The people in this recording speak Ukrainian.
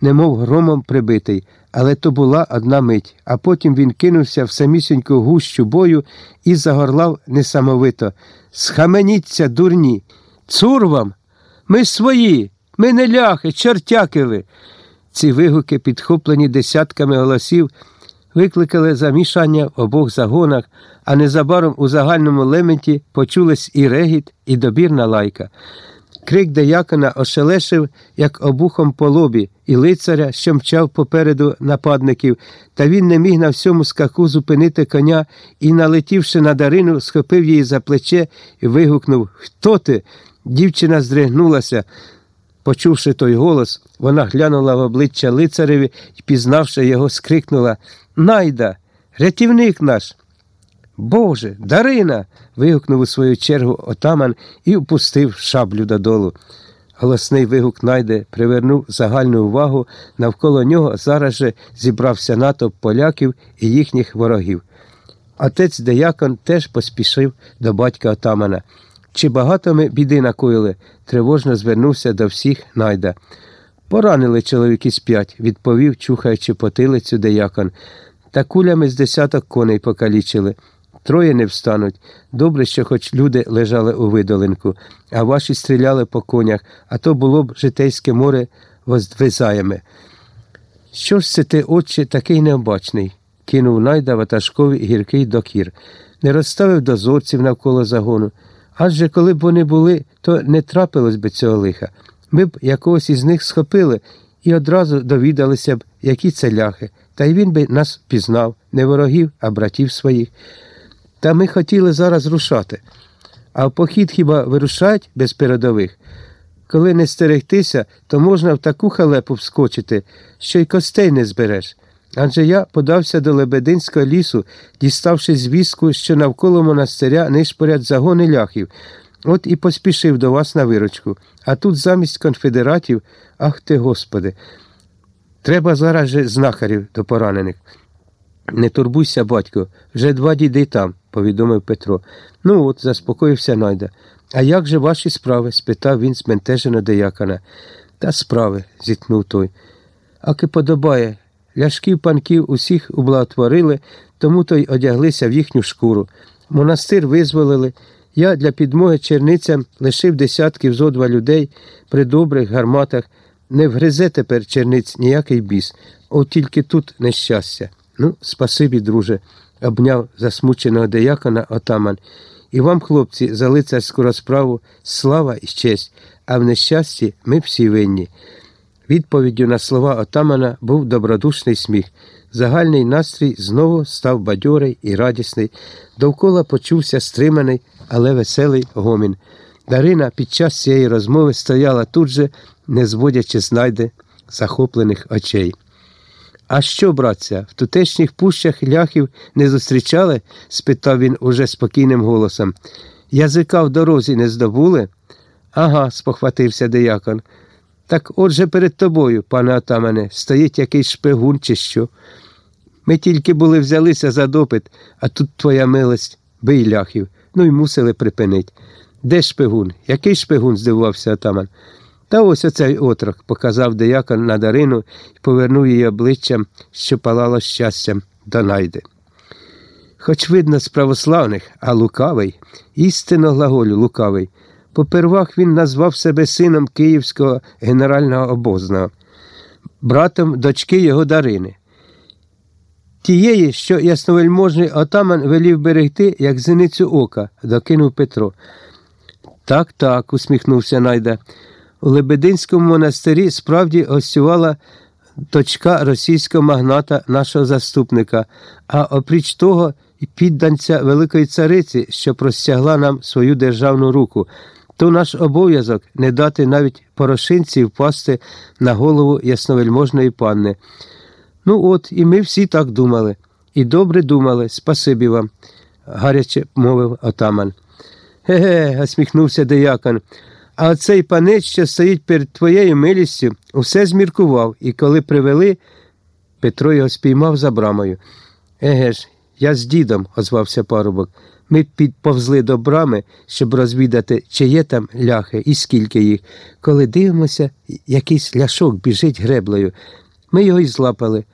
немов громом прибитий, але то була одна мить, а потім він кинувся в самісіньку гущу бою і загорлав несамовито. Схаменіться, дурні! Цур вам! Ми свої! Ми не ляхи, чортяки ви! Ці вигуки, підхоплені десятками голосів, викликали замішання в обох загонах, а незабаром у загальному лементі почулись і регіт, і добірна лайка. Крик деякона ошелешив, як обухом по лобі, і лицаря, що мчав попереду нападників, та він не міг на всьому скаку зупинити коня і, налетівши на Дарину, схопив її за плече і вигукнув Хто ти? Дівчина здригнулася. Почувши той голос, вона глянула в обличчя лицареві і, пізнавши його, скрикнула Найда, рятівник наш. Боже, Дарина. вигукнув у свою чергу отаман і впустив шаблю додолу. Голосний вигук найде привернув загальну увагу, навколо нього зараз же зібрався натовп поляків і їхніх ворогів. Отець деякон теж поспішив до батька отамана. Чи багато ми біди накоїли? тривожно звернувся до всіх найда. Поранили чоловіки з п'ять, відповів, чухаючи потилицю деякон. Та кулями з десяток коней покалічили. Троє не встануть. Добре, що хоч люди лежали у видолинку, а ваші стріляли по конях, а то було б житейське море воздвизаяме. Що ж це ти, отче, такий необачний? кинув найда ватажкові гіркий докір. Не розставив дозорців навколо загону. Адже коли б вони були, то не трапилось би цього лиха. Ми б якогось із них схопили і одразу довідалися б, які це ляхи, та й він би нас пізнав, не ворогів, а братів своїх. Та ми хотіли зараз рушати. А в похід хіба вирушають без передових? Коли не стерегтися, то можна в таку халепу вскочити, що й костей не збереш. Адже я подався до Лебединського лісу, діставши звістку, що навколо монастиря нишпорять загони ляхів. От і поспішив до вас на виручку. А тут замість конфедератів, ах ти, Господи, треба зараз же знахарів до поранених. Не турбуйся, батько, вже два діди там, повідомив Петро. Ну от, заспокоївся найда. А як же ваші справи? спитав він збентежено деякана. Та справи, зітхнув той. Аки подобає. Ляшків панків усіх ублаготворили, тому то й одяглися в їхню шкуру. Монастир визволили. Я для підмоги черницям лишив десятків зо два людей при добрих гарматах. Не вгризе тепер черниць ніякий біс, от тільки тут нещастя. Ну, спасибі, друже, обняв засмученого деякона отаман. І вам, хлопці, за лицарську розправу слава і честь, а в нещасті ми всі винні. Відповіддю на слова отамана був добродушний сміх. Загальний настрій знову став бадьорий і радісний. Довкола почувся стриманий, але веселий гомін. Дарина під час цієї розмови стояла тут же, не зводячи знайде захоплених очей. А що, братця, в тутешніх пущах ляхів не зустрічали? спитав він уже спокійним голосом. Язика в дорозі не здобули? Ага, спохватився деякон. Так отже перед тобою, пане отамане, стоїть якийсь шпигун, чи що. Ми тільки були взялися за допит, а тут твоя милость, бий ляхів, ну й мусили припинить. Де шпигун? Який шпигун? здивувався отаман. Та ось оцей отрок, показав деякон на Дарину і повернув її обличчям, що палало щастям до найди. Хоч видно з православних, а лукавий, істинно глаголю лукавий. Попервах він назвав себе сином київського генерального обозного, братом дочки його Дарини. Тієї, що ясновельможний отаман велів берегти, як зеницю ока, докинув Петро. Так, так, усміхнувся Найда. У Лебединському монастирі справді гостювала дочка російського магната, нашого заступника, а опріч того, і підданця Великої Цариці, що простягла нам свою державну руку то наш обов'язок не дати навіть порошинці впасти на голову ясновельможної панни. Ну от, і ми всі так думали. І добре думали, спасибі вам, гаряче мовив отаман. Ге-ге, осміхнувся деякон. А оцей панець, що стоїть перед твоєю милістю, усе зміркував, і коли привели, Петро його спіймав за брамою. Еге ж, я з дідом, озвався парубок. Ми підповзли до брами, щоб розвідати, чи є там ляхи і скільки їх. Коли дивимося, якийсь ляшок біжить греблею. Ми його й злапали,